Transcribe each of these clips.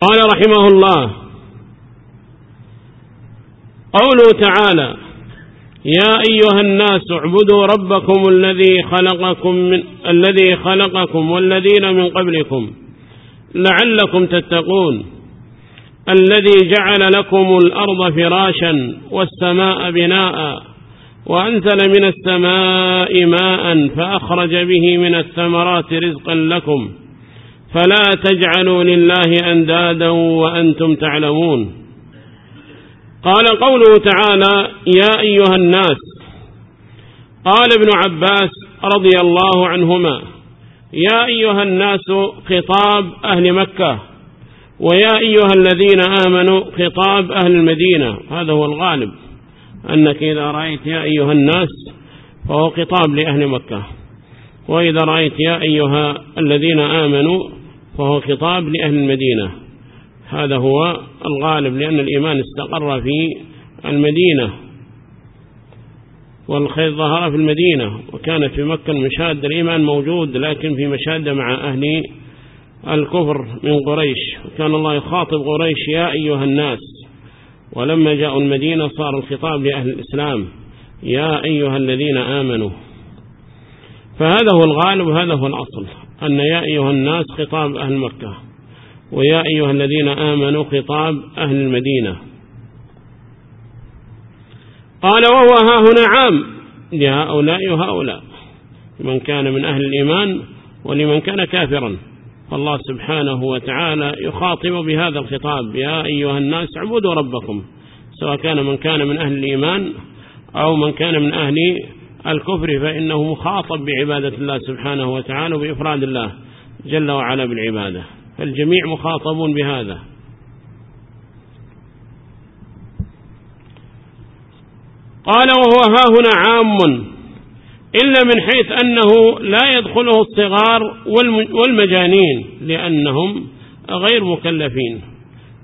قال رحمه الله قوله تعالى يا أيها الناس اعبدوا ربكم الذي خلقكم من الذي خلقكم والذين من قبلكم لعلكم تتقون الذي جعل لكم الأرض فراشا والسماء بناء وأنزل من السماء ماء فأخرج به من الثمرات رزقا لكم فلا تجعلوا لله أندادا وأنتم تعلمون. قال قوله تعالى يا أيها الناس قال ابن عباس رضي الله عنهما يا أيها الناس خطاب أهل مكة ويا أيها الذين آمنوا خطاب أهل المدينة. هذا هو الغالب أنك إذا رأيت يا أيها الناس فهو خطاب لأهل مكة. وإذا رأيت يا أيها الذين آمنوا فهو خطاب لأهل المدينة. هذا هو الغالب لأن الإيمان استقر في المدينة. والخير ظهر في المدينة وكانت في مكة المشاهد الإيمان موجود لكن في مشاهدة مع أهل الكفر من قريش. وكان الله يخاطب قريش يا أيها الناس. ولما جاءوا المدينة صار الخطاب لأهل الإسلام يا أيها الذين آمنوا. فهذا هو الغالب وهذا هو الأصل. أن يا أيها الناس خطاب أهل مكة ويا أيها الذين آمنوا خطاب أهل المدينة. قال وهو ها هنا عام. لهؤلاء وهؤلاء من كان من أهل الإيمان ولمن كان كافرا. فالله سبحانه وتعالى يخاطب بهذا الخطاب. يا أيها الناس اعبدوا ربكم سواء كان من كان من أهل الإيمان أو من كان من أهل الكفر فإنه مخاطب بعبادة الله سبحانه وتعالى وبإفراد الله جل وعلا بالعبادة. فالجميع مخاطبون بهذا. قال وهو ها هنا عام. إلا من حيث أنه لا يدخله الصغار والمجانين لأنهم غير مكلفين.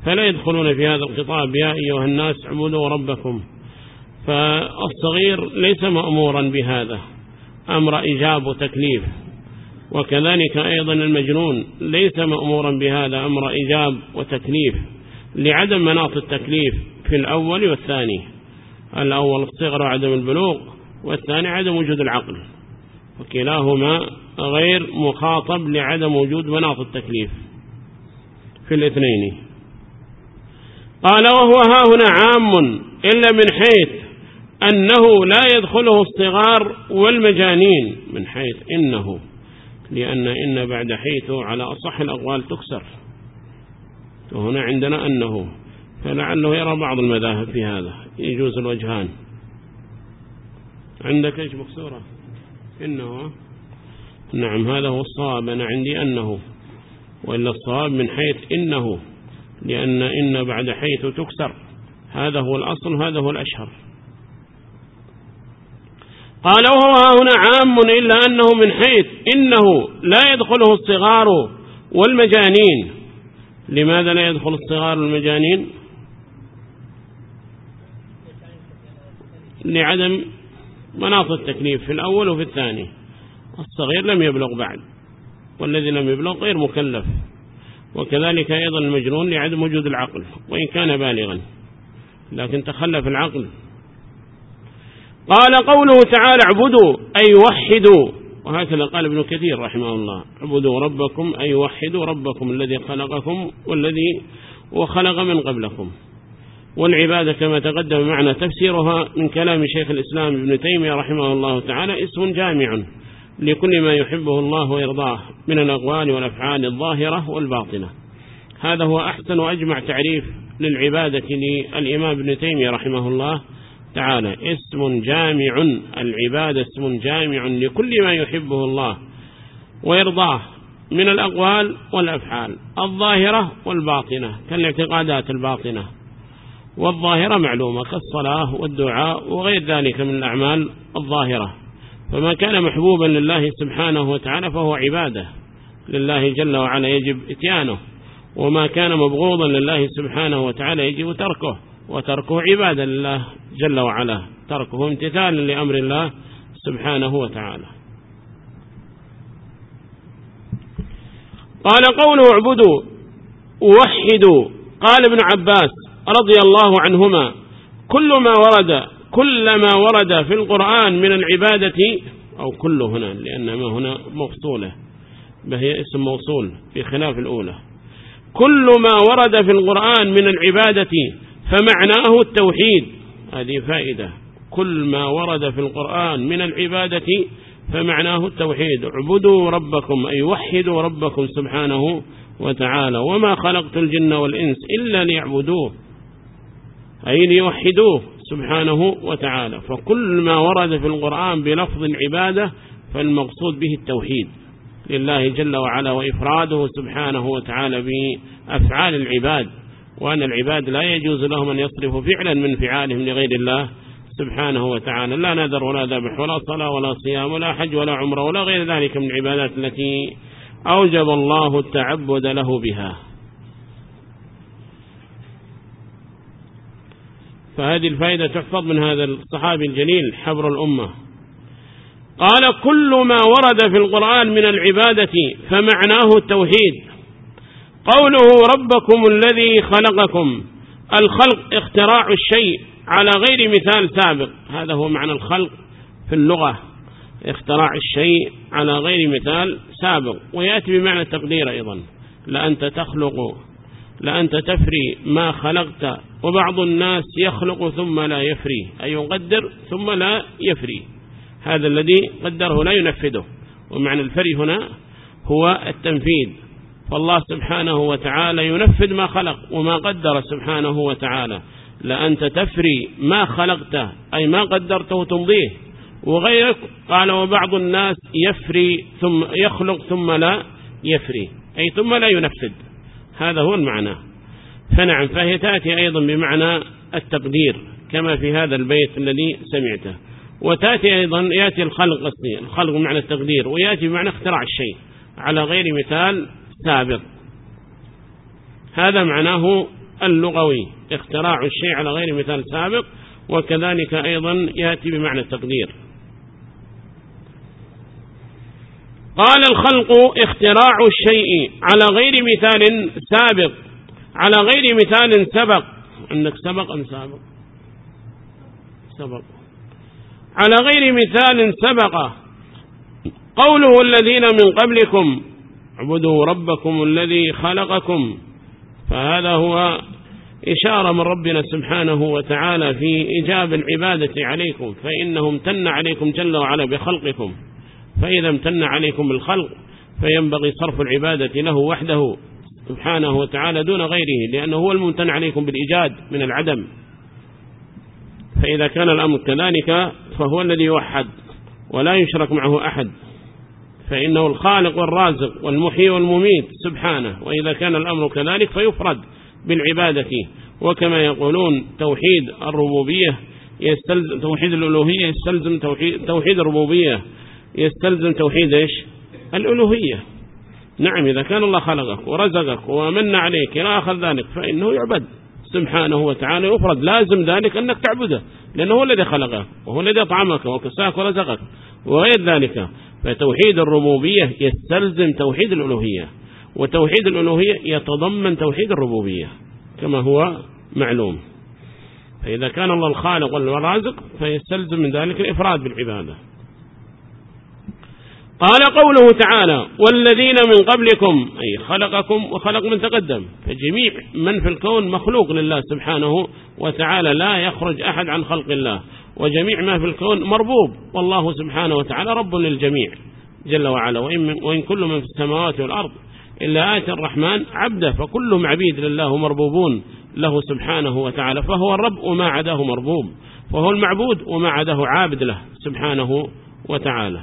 فلا يدخلون في هذا الخطاب يا أيها الناس اعبدوا ربكم. فالصغير ليس مأمورا بهذا. أمر إجاب وتكليف. وكذلك أيضا المجنون ليس مأمورا بهذا. أمر إجاب وتكليف. لعدم مناط التكليف في الأول والثاني. الأول الصغر وعدم البلوغ والثاني عدم وجود العقل. وكلاهما غير مخاطب لعدم وجود مناط التكليف. في الاثنين. قال وهو ها هنا عام إلا من حيث أنه لا يدخله الصغار والمجانين من حيث إنه لأن إن بعد حيث على أصح الأقوال تكسر. وهنا عندنا أنه فلعله يرى بعض المذاهب في هذا يجوز الوجهان. عندك إيش مكسورة إنه نعم هذا هو الصواب. أنا عندي أنه وإلا الصواب من حيث إنه لأن إن بعد حيث تكسر. هذا هو الأصل هذا هو الأشهر. قال وهو هنا عام إلا أنه من حيث إنه لا يدخله الصغار والمجانين. لماذا لا يدخل الصغار والمجانين؟ لعدم مناط التكليف في الأول وفي الثاني. الصغير لم يبلغ بعد والذي لم يبلغ غير مكلف. وكذلك أيضا المجنون لعدم وجود العقل وإن كان بالغا. لكن تخلف العقل. قال قوله تعالى اعبدوا أي وحدوا. وهكذا قال ابن كثير رحمه الله. اعبدوا ربكم أي وحدوا ربكم الذي خلقكم والذي وخلق من قبلكم. والعبادة كما تقدم معنا تفسيرها من كلام شيخ الإسلام ابن تيمية رحمه الله تعالى اسم جامع لكل ما يحبه الله ويرضاه من الأقوال والأفعال الظاهرة والباطنة. هذا هو أحسن وأجمع تعريف للعبادة للإمام ابن تيمية رحمه الله. تعالى اسم جامع العبادة اسم جامع لكل ما يحبه الله ويرضاه من الأقوال والأفعال الظاهرة والباطنة كالاعتقادات الباطنة والظاهرة معلومة كالصلاة والدعاء وغير ذلك من الأعمال الظاهرة. فما كان محبوبا لله سبحانه وتعالى فهو عبادة لله جل وعلا يجب إتيانه. وما كان مبغوضا لله سبحانه وتعالى يجب تركه. وتركه عبادة لله جل وعلا. تركه امتثالا لأمر الله سبحانه وتعالى. قال قوله اعبدوا وحدوا قال ابن عباس رضي الله عنهما كل ما ورد كل ما ورد في القرآن من العبادة أو كل هنا لأن ما هنا مفصولة فهي اسم موصول في خلاف الأولى. كل ما ورد في القرآن من العبادة فمعناه التوحيد. هذه فائدة. كل ما ورد في القرآن من العبادة فمعناه التوحيد. اعبدوا ربكم أي وحدوا ربكم سبحانه وتعالى. وما خلقت الجن والإنس إلا ليعبدوه أي ليوحدوه سبحانه وتعالى. فكل ما ورد في القرآن بلفظ العبادة فالمقصود به التوحيد. لله جل وعلا وإفراده سبحانه وتعالى بأفعال العباد. وأن العباد لا يجوز لهم أن يصرفوا فعلا من فعالهم لغير الله سبحانه وتعالى. لا نذر ولا ذبح ولا صلاة ولا صيام ولا حج ولا عمرة ولا غير ذلك من العبادات التي أوجب الله التعبد له بها. فهذه الفائدة تحفظ من هذا الصحابي الجليل حبر الأمة. قال كل ما ورد في القرآن من العبادة فمعناه التوحيد. قوله ربكم الذي خلقكم الخلق اختراع الشيء على غير مثال سابق. هذا هو معنى الخلق في اللغة اختراع الشيء على غير مثال سابق. ويأتي بمعنى التقدير أيضا لأنت تخلق لأنت تفري ما خلقت. وبعض الناس يخلق ثم لا يفري أي يقدر ثم لا يفري. هذا الذي قدره لا ينفذه. ومعنى الفري هنا هو التنفيذ. فالله سبحانه وتعالى ينفذ ما خلق وما قدر سبحانه وتعالى. لأنت تفري ما خلقته أي ما قدرته تمضيه. وغيرك قال وبعض الناس يفري ثم يخلق ثم لا يفري. أي ثم لا ينفذ. هذا هو المعنى. فنعم فهي تأتي أيضا بمعنى التقدير كما في هذا البيت الذي سمعته. وتأتي أيضا يأتي الخلق الخلق بمعنى التقدير ويأتي بمعنى اختراع الشيء. على غير مثال سابق هذا معناه اللغوي اختراع الشيء على غير مثال سابق وكذلك أيضا يأتي بمعنى التقدير. قال الخلق اختراع الشيء على غير مثال سابق على غير مثال سبق. عندك سبق أم سابق؟ سبق. على غير مثال سبق. قوله الذين من قبلكم اعبدوا ربكم الذي خلقكم. فهذا هو إشارة من ربنا سبحانه وتعالى في إجاب العبادة عليكم. فإنه امتن عليكم جل وعلا بخلقكم. فإذا امتن عليكم بالخلق فينبغي صرف العبادة له وحده سبحانه وتعالى دون غيره لأنه هو الممتن عليكم بالإيجاد من العدم. فإذا كان الأمر كذلك فهو الذي يوحد ولا يشرك معه أحد. فإنه الخالق والرازق والمحيي والمميت سبحانه وإذا كان الأمر كذلك فيفرد بالعبادة. وكما يقولون توحيد الربوبية يستلزم توحيد الألوهية يستلزم توحيد, توحيد الربوبية يستلزم توحيد إيش؟ الألوهية. نعم إذا كان الله خلقك ورزقك ومن عليك إلى آخر ذلك فإنه يعبد. سبحانه وتعالى يفرد لازم ذلك أنك تعبده لأنه هو الذي خلقك وهو الذي أطعمك وكساك ورزقك وغير ذلك. فتوحيد الربوبية يستلزم توحيد الألوهية وتوحيد الألوهية يتضمن توحيد الربوبية كما هو معلوم. فإذا كان الله الخالق والرازق فيستلزم من ذلك الإفراد بالعبادة. قال قوله تعالى والذين من قبلكم أي خلقكم وخلق من تقدم. فجميع من في الكون مخلوق لله سبحانه وتعالى لا يخرج أحد عن خلق الله. وجميع ما في الكون مربوب. والله سبحانه وتعالى رب للجميع. جل وعلا وإن, وإن كل من في السماوات والأرض إلا آية الرحمن عبده فكلهم عبيد لله مربوبون له سبحانه وتعالى فهو الرب وما عداه مربوب. فهو المعبود وما عداه عابد له سبحانه وتعالى.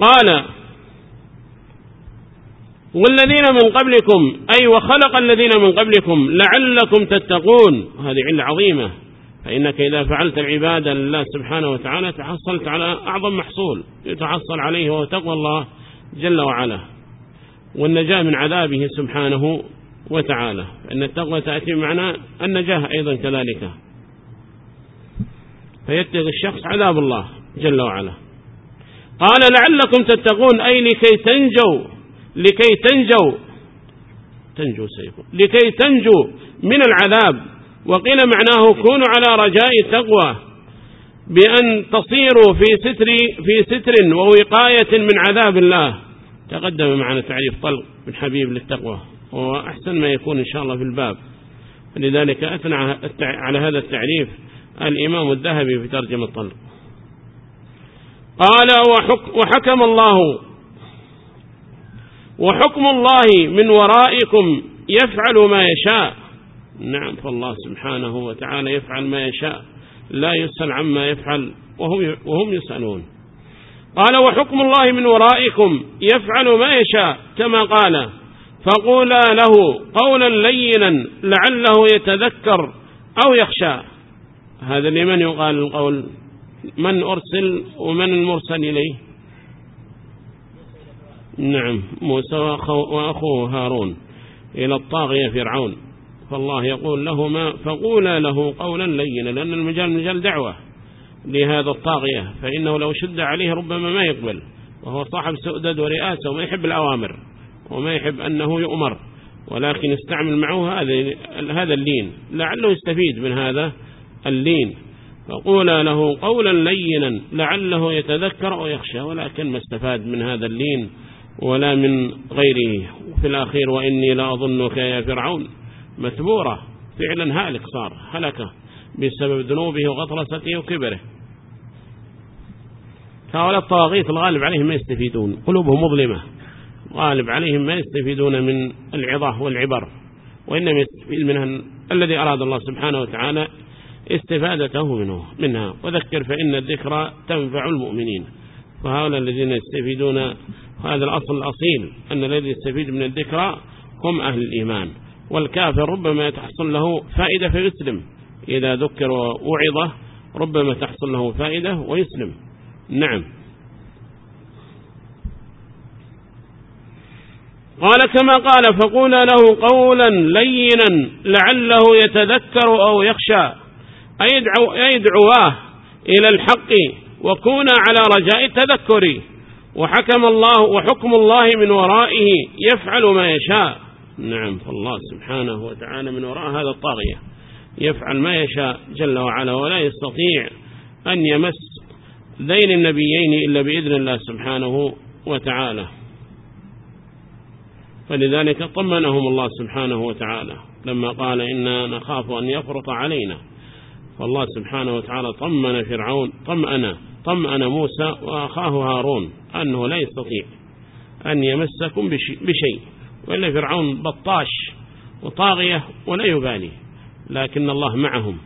قال والذين من قبلكم أي وخلق الذين من قبلكم لعلكم تتقون. هذه علة عظيمة. فإنك إذا فعلت العبادة لله سبحانه وتعالى تحصلت على أعظم محصول يتحصل عليه وهو تقوى الله جل وعلا. والنجاة من عذابه سبحانه وتعالى. فإن التقوى تأتي معنا النجاة أيضا كذلك. فيتقي الشخص عذاب الله جل وعلا. قال لعلكم تتقون. أي لكي تنجوا لكي تنجوا. تنجو سيكون. لكي تنجو من العذاب. وقيل معناه كونوا على رجاء التقوى. بأن تصيروا في ستر, في ستر ووقاية من عذاب الله. تقدم معنا تعريف طلق من حبيب للتقوى. وهو أحسن ما يكون إن شاء الله في الباب. لذلك أثنى على هذا التعريف الإمام الذهبي في ترجمة الطلق قال وحكم الله. وحكم الله من ورائكم يفعل ما يشاء. نعم فالله سبحانه وتعالى يفعل ما يشاء لا يسأل عما يفعل وهم, وهم يسألون. قال وحكم الله من ورائكم يفعل ما يشاء كما قال فقولا له قولا لينا لعله يتذكر أو يخشى. هذا لمن يقال القول. من أرسل ومن المرسل إليه؟ نعم موسى وأخوه هارون إلى الطاغية فرعون. فالله يقول لهما فقولا له قولا لينا لأن المجال مجال دعوة لهذا الطاغية فإنه لو شد عليه ربما ما يقبل وهو صاحب سؤدد ورئاسة وما يحب الأوامر وما يحب أنه يؤمر ولكن يستعمل معه هذا اللين لعله يستفيد من هذا اللين. فقولا له قولا لينا لعله يتذكر أو يخشى ولكن ما استفاد من هذا اللين ولا من غيره. في الأخير وإني لا أظنك يا فرعون. مثبورة فعلا هالك صار هلك بسبب ذنوبه وغطرسته وكبره. هؤلاء الطواغيت الغالب عليهم ما يستفيدون قلوبهم مظلمة. غالب عليهم ما يستفيدون من العظة والعبر وإنما يستفيد منها الذي أراد الله سبحانه وتعالى استفادته منه منها. وذكر فإن الذكرى تنفع المؤمنين. وهؤلاء الذين يستفيدون هذا الأصل الأصيل أن الذي يستفيد من الذكرى هم أهل الإيمان. والكافر ربما تحصل له فائدة فيسلم. إذا ذكر ووعظه ربما تحصل له فائدة ويسلم. نعم. قال كما قال فقولا له قولا لينا لعله يتذكر أو يخشى. أيدعو يدعواه إلى الحق وكونا على رجاء التذكر. وحكم الله وحكم الله من ورائه يفعل ما يشاء. نعم فالله سبحانه وتعالى من وراء هذا الطاغية يفعل ما يشاء جل وعلا ولا يستطيع أن يمس ذين النبيين إلا بإذن الله سبحانه وتعالى. فلذلك طمنهم الله سبحانه وتعالى لما قال إنا نخاف أن يفرط علينا. فالله سبحانه وتعالى طمن فرعون طمأنا طمأن موسى وأخاه هارون أنه لا يستطيع أن يمسكم بشيء وإلا فرعون بطاش وطاغية ولا يبالي لكن الله معهم.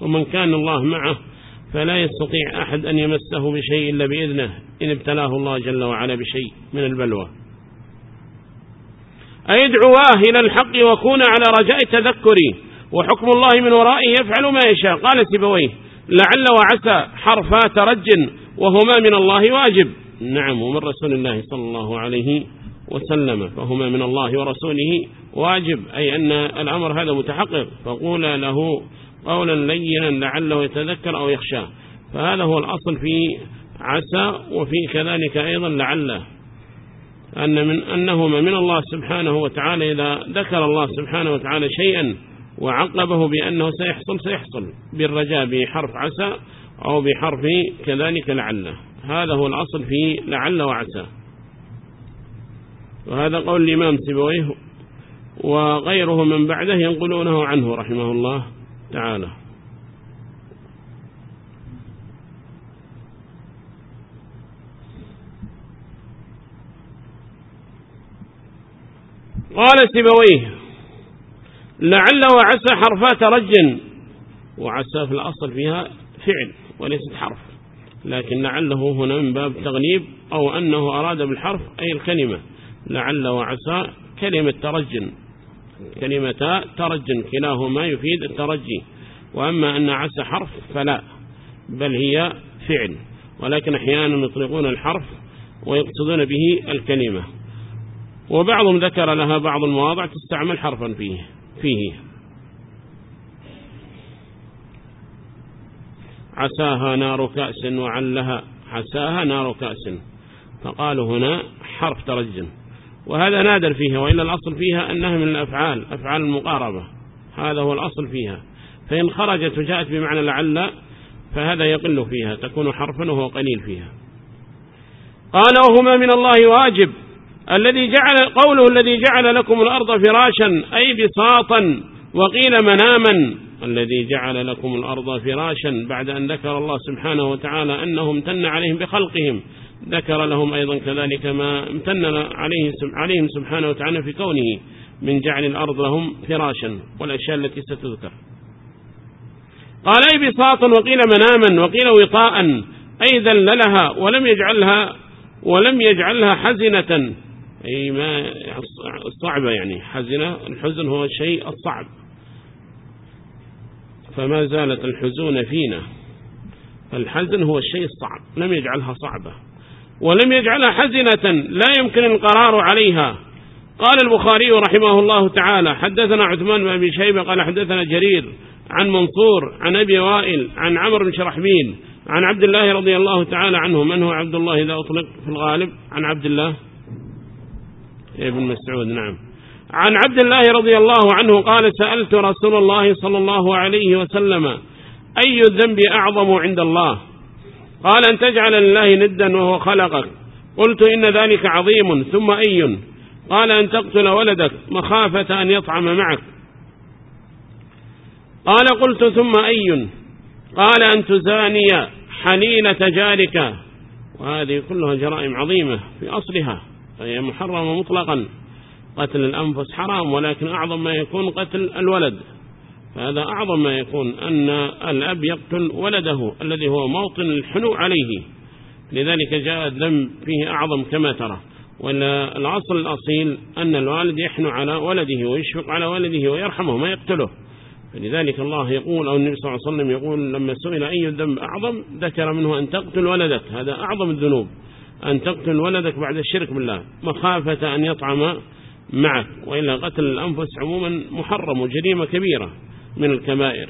ومن كان الله معه فلا يستطيع أحد أن يمسه بشيء إلا بإذنه إن ابتلاه الله جل وعلا بشيء من البلوى. أيدعواه إلى الحق وكون على رجاء تذكري. وحكم الله من ورائه يفعل ما يشاء. قال سبويه لعل وعسى حرفا ترج وهما من الله واجب. نعم ومن رسول الله صلى الله عليه وسلم فهما من الله ورسوله واجب. أي أن الأمر هذا متحقق. فقول له قولا لينا لعله يتذكر أو يخشى. فهذا هو الأصل في عسى وفي كذلك أيضا لعله. أن من أنهما من الله سبحانه وتعالى إذا ذكر الله سبحانه وتعالى شيئا وعقبه بأنه سيحصل سيحصل بالرجاء بحرف عسى أو بحرف كذلك لعله. هذا هو الأصل في لعل وعسى. وهذا قول الإمام سبويه وغيره من بعده ينقلونه عنه رحمه الله تعالى. قال سبويه لعل وعسى حرفات رج وعسى في الأصل فيها فعل وليست حرف. لكن لعله هنا من باب تغليب أو أنه أراد بالحرف أي الكلمة. لعل وعسى كلمة ترجن كلمة ترجن كلاهما يفيد الترجي. وأما أن عسى حرف فلا بل هي فعل. ولكن أحيانا يطلقون الحرف ويقصدون به الكلمة. وبعضهم ذكر لها بعض المواضع تستعمل حرفا فيه. فيه. عساها نار كأس وعلها عساها نار كأس. فقالوا هنا حرف ترجم. وهذا نادر فيها وإلا الأصل فيها أنها من الأفعال أفعال المقاربة. هذا هو الأصل فيها. فإن خرجت وجاءت بمعنى لعل فهذا يقل فيها تكون حرفا وهو قليل فيها. قال وهما من الله واجب. الذي جعل قوله الذي جعل لكم الأرض فراشا أي بساطا وقيل مناما. الذي جعل لكم الأرض فراشا بعد أن ذكر الله سبحانه وتعالى أنه امتن عليهم بخلقهم. ذكر لهم أيضا كذلك ما امتن عليه عليهم سبحانه وتعالى في كونه من جعل الأرض لهم فراشا. والأشياء التي ستذكر. قال أي بساطا وقيل مناما وقيل وطاء. أي ذللها ولم يجعلها ولم يجعلها حزنة. أي ما صعبة يعني. حزنة الحزن هو الشيء الصعب. فما زالت الحزون فينا. الحزن هو الشيء الصعب. لم يجعلها صعبة. ولم يجعلها حزنة. لا يمكن القرار عليها. قال البخاري رحمه الله تعالى حدثنا عثمان بن أبي شيبة قال حدثنا جرير عن منصور عن أبي وائل عن عمر بن شرحبيل عن عبد الله رضي الله تعالى عنه. من هو عبد الله إذا أطلق في الغالب؟ عن عبد الله. ابن مسعود نعم. عن عبد الله رضي الله عنه قال سألت رسول الله صلى الله عليه وسلم أي الذنب أعظم عند الله؟ قال أن تجعل لله ندا وهو خلقك. قلت إن ذلك عظيم ثم أي؟ قال أن تقتل ولدك مخافة أن يطعم معك. قال قلت ثم أي؟ قال أن تزاني حليلة جارك وهذه كلها جرائم عظيمة في أصلها. فهي محرمة مطلقا. قتل الأنفس حرام ولكن أعظم ما يكون قتل الولد. فهذا أعظم ما يكون أن الأب يقتل ولده الذي هو موطن الحنو عليه. لذلك جاء الذنب فيه أعظم كما ترى. ولا الأصل الأصيل أن الوالد يحنو على ولده ويشفق على ولده ويرحمه ما يقتله. فلذلك الله يقول أو النبي صلى الله عليه وسلم يقول لما سئل أي الذنب أعظم ذكر منه أن تقتل ولدك. هذا أعظم الذنوب. أن تقتل ولدك بعد الشرك بالله. مخافة أن يطعم معك. وإلا قتل الأنفس عموما محرم وجريمة كبيرة من الكبائر.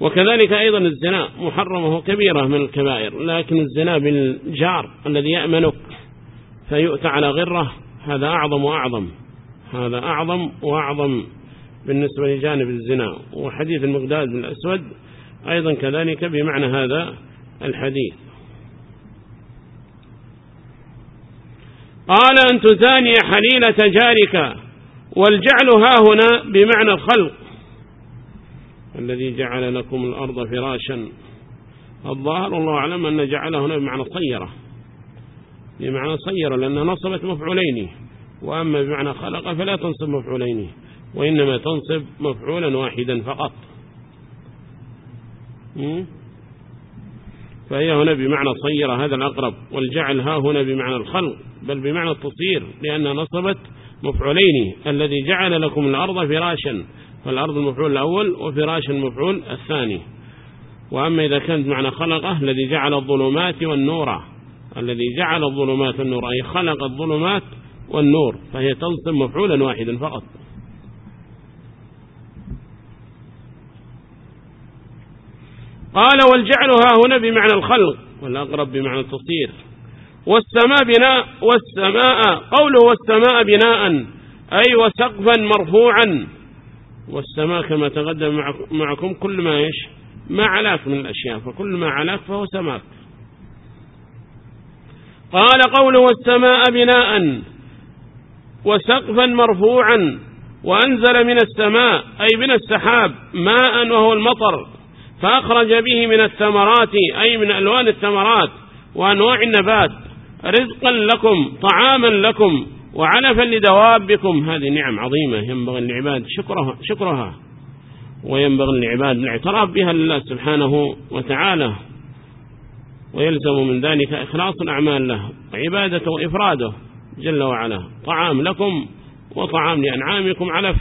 وكذلك أيضا الزنا محرمة كبيرة من الكبائر. لكن الزنا بالجار الذي يأمنك فيؤتى على غرة هذا أعظم وأعظم. هذا أعظم وأعظم بالنسبة لجانب الزنا. وحديث المقداد بن الأسود أيضا كذلك بمعنى هذا. الحديث. قال أن تزاني حليلة جارك والجعل ها هنا بمعنى الخلق. الذي جعل لكم الأرض فراشا. الظاهر الله أعلم أن جعله هنا بمعنى صيرة. بمعنى صيرة لأن نصبت مفعولين. وأما بمعنى خلق فلا تنصب مفعولين وإنما تنصب مفعولا واحدا فقط. فهي هنا بمعنى صيرة هذا الأقرب والجعل ها هنا بمعنى الخلق بل بمعنى التصير لأن نصبت مفعولين الذي جعل لكم الأرض فراشا فالأرض المفعول الأول وفراش المفعول الثاني. وأما إذا كانت معنى خلقه الذي جعل الظلمات والنور الذي جعل الظلمات والنور أي خلق الظلمات والنور فهي تنصب مفعولا واحدا فقط. قال والجعلها هنا بمعنى الخلق والأقرب بمعنى التصير والسماء بناء والسماء قوله والسماء بناء أي وسقفا مرفوعا. والسماء كما تقدم معكم كل ما إيش؟ ما علاك من الأشياء فكل ما علاك فهو سماك. قال قوله والسماء بناء وسقفا مرفوعا وأنزل من السماء أي من السحاب ماء وهو المطر. فأخرج به من الثمرات أي من ألوان الثمرات وأنواع النبات. رزقا لكم طعاما لكم وعلفا لدوابكم. هذه نعم عظيمة ينبغي العباد شكرها, شكرها وينبغي العباد الاعتراف بها لله سبحانه وتعالى. ويلزم من ذلك إخلاص الأعمال له وعبادته وإفراده جل وعلا. طعام لكم وطعام لأنعامكم علف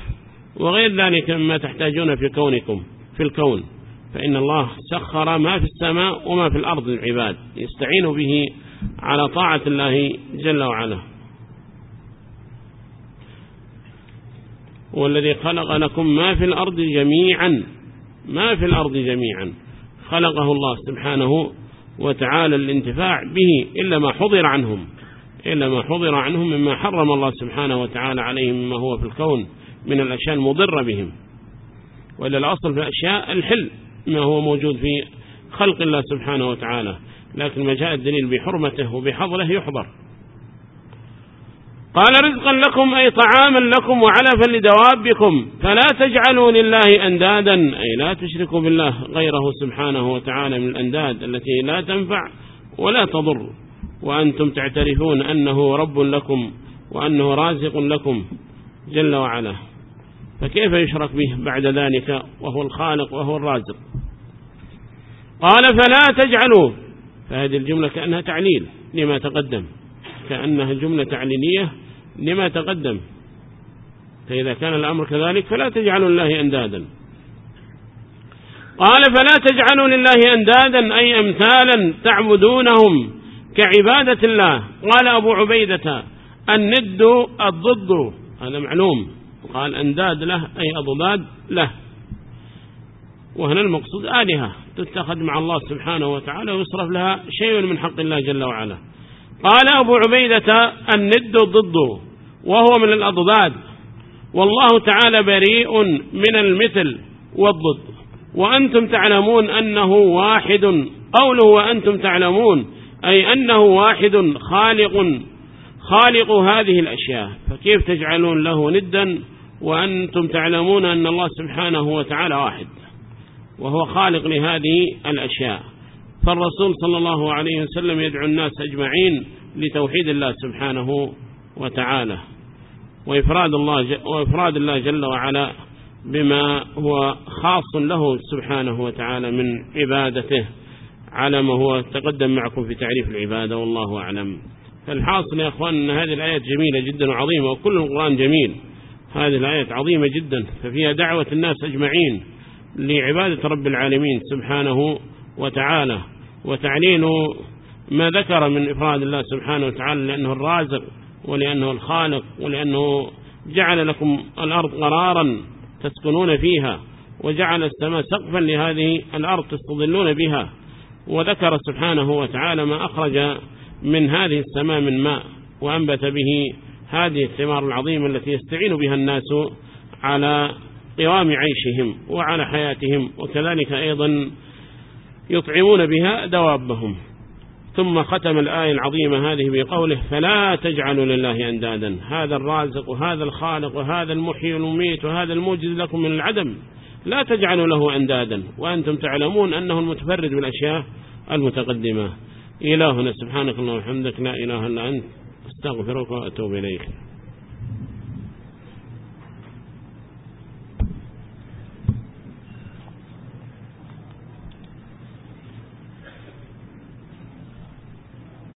وغير ذلك مما تحتاجون في كونكم في الكون. فإن الله سخر ما في السماء وما في الأرض للعباد يستعين به على طاعة الله جل وعلا. والذي خلق لكم ما في الأرض جميعا ما في الأرض جميعا. خلقه الله سبحانه وتعالى الانتفاع به إلا ما حضر عنهم إلا ما حضر عنهم مما حرم الله سبحانه وتعالى عليهم مما هو في الكون من الأشياء المضرة بهم. وإلا الأصل في الأشياء الحل. ما هو موجود في خلق الله سبحانه وتعالى لكن ما جاء الدليل بحرمته وبحضره يحضر قال رزقا لكم أي طعاما لكم وعلفا لدوابكم فلا تجعلوا لله أندادا. أي لا تشركوا بالله غيره سبحانه وتعالى من الأنداد التي لا تنفع ولا تضر. وأنتم تعترفون أنه رب لكم وأنه رازق لكم جل وعلا. فكيف يشرك به بعد ذلك وهو الخالق وهو الرازق؟ قال فلا تجعلوا فهذه الجملة كأنها تعليل لما تقدم كأنها جملة تعليلية لما تقدم. فإذا كان الأمر كذلك فلا تجعلوا الله أندادا. قال فلا تجعلوا لله أندادا أي أمثالا تعبدونهم كعبادة الله. قال أبو عبيدة الند الضد هذا معلوم. قال أنداد له أي أضداد له. وهنا المقصود آلهة تتخذ مع الله سبحانه وتعالى ويصرف لها شيء من حق الله جل وعلا. قال أبو عبيدة الند ضد وهو من الأضداد. والله تعالى بريء من المثل والضد. وأنتم تعلمون أنه واحد قوله وأنتم تعلمون أي أنه واحد خالق خالق هذه الأشياء. فكيف تجعلون له ندا وأنتم تعلمون أن الله سبحانه وتعالى واحد وهو خالق لهذه الأشياء. فالرسول صلى الله عليه وسلم يدعو الناس أجمعين لتوحيد الله سبحانه وتعالى وإفراد الله, وإفراد الله جل وعلا بما هو خاص له سبحانه وتعالى من عبادته. على ما هو تقدم معكم في تعريف العبادة والله أعلم. فالحاصل يا أخوان أن هذه الآيات جميلة جدا وعظيمة وكل القرآن جميل. هذه الآيات عظيمة جدا ففيها دعوة الناس أجمعين لعبادة رب العالمين سبحانه وتعالى وتعليل ما ذكر من إفراد الله سبحانه وتعالى لأنه الرازق ولأنه الخالق ولأنه جعل لكم الأرض قرارا تسكنون فيها وجعل السماء سقفا لهذه الأرض تستظلون بها وذكر سبحانه وتعالى ما أخرج من هذه السماء من ماء وأنبت به هذه الثمار العظيمة التي يستعين بها الناس على قوام عيشهم وعلى حياتهم وكذلك أيضا يطعمون بها دوابهم. ثم ختم الآية العظيمة هذه بقوله فلا تجعلوا لله أندادا. هذا الرازق وهذا الخالق وهذا المحيي والمميت وهذا الموجد لكم من العدم. لا تجعلوا له أندادا. وأنتم تعلمون أنه المتفرد بالأشياء المتقدمة. إلهنا سبحانك اللهم وبحمدك لا إله إلا أنت. استغفرك وأتوب إليك.